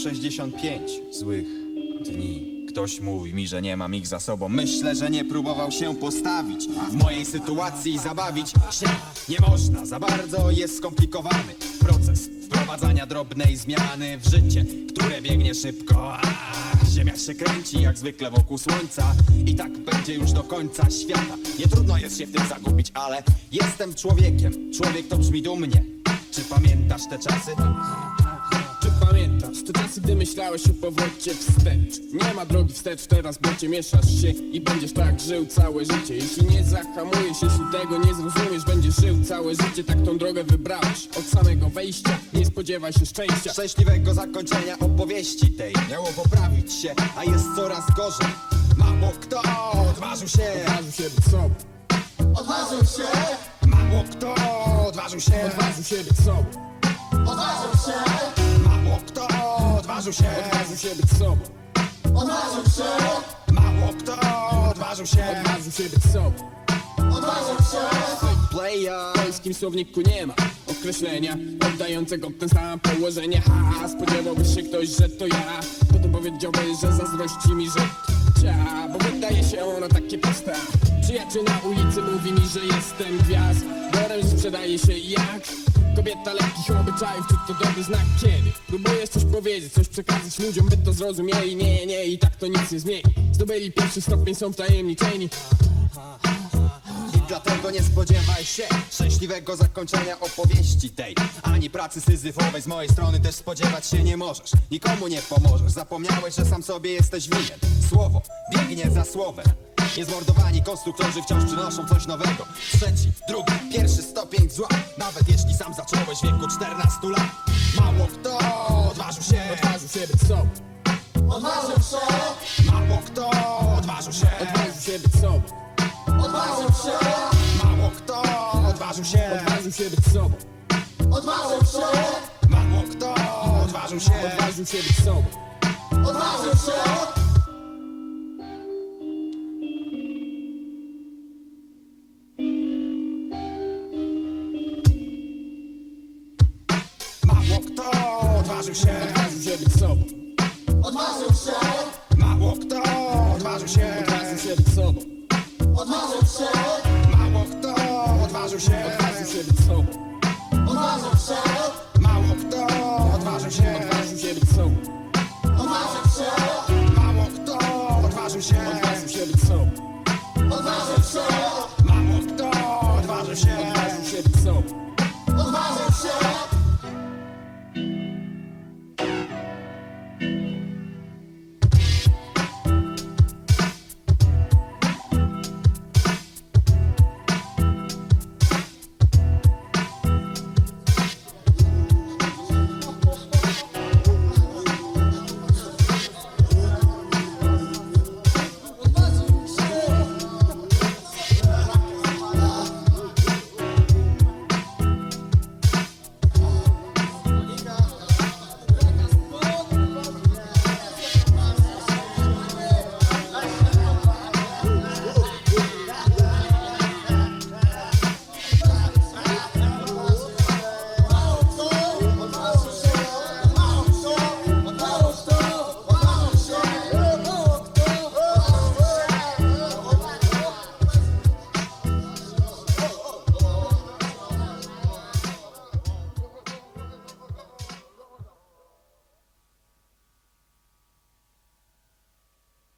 365 złych dni. Ktoś mówi mi, że nie mam ich za sobą. Myślę, że nie próbował się postawić. W mojej sytuacji zabawić się nie można. Za bardzo jest skomplikowany proces wprowadzania drobnej zmiany w życie, które biegnie szybko. Ziemia się kręci jak zwykle wokół słońca i tak będzie już do końca świata. Nie trudno jest się w tym zagubić, ale jestem człowiekiem. Człowiek to brzmi dumnie. Czy pamiętasz te czasy? Pamiętasz te czasy, gdy myślałeś o powrocie wstecz? Nie ma drogi wstecz, teraz bocie mieszasz się i będziesz tak żył całe życie. Jeśli nie zahamujesz, jeśli tego nie zrozumiesz, będziesz żył całe życie, tak tą drogę wybrałeś. Od samego wejścia. Nie spodziewaj się szczęścia. Szczęśliwego zakończenia opowieści tej. Miało poprawić się, a jest coraz gorzej. Mało kto odważył się? Odważył się być sobą, Odważył się, Mało kto odważył się? Odważył się być sobą, odważył się, odważył się odważył się być sobą, odważył się, Mało kto odważył się odważył się być sobą. odważył się. Player W polskim słowniku nie ma określenia oddającego ten sam położenie. Ha, spodziewałby się ktoś, że to ja. Potem powiedziałby, że zazdrości mi życia Bo wydaje się ono takie proste. Przyjaciel na ulicy mówi mi, że jestem gwiazdorem Sprzedaje się jak Kobieta lekkich obyczajów, czy to dobry znak? Kiedy? Próbujesz coś powiedzieć, coś przekazać ludziom, by to zrozumieli. Nie, nie, i tak to nic nie zmieni. Zdobyli pierwszy stopień, są wtajemniczeni dlatego nie spodziewaj się szczęśliwego zakończenia opowieści tej. Ani pracy syzyfowej z mojej strony też spodziewać się nie możesz. Nikomu nie pomożesz, zapomniałeś, że sam sobie jesteś winien. Słowo biegnie za słowem Niezmordowani konstruktorzy wciąż przynoszą coś nowego. Trzeci, drugi, pierwszy stopień zła. Nawet jeśli sam zacząłeś w wieku 14 lat. Mało kto odważył się. Odważył się być sobą, Odważył się, Mało kto odważył się. Odważył się być sobą. Odważył się, Mało kto odważył się. Odważył się być sobą, odważył się, Mało kto odważył się. Odważył się być sobą. Odważył się. Odważył się Odważył się być sobą, Odważył się, Mało kto odważył się odważył się być sobą. Odważył się, Mało kto odważył się Odważył się być sobą,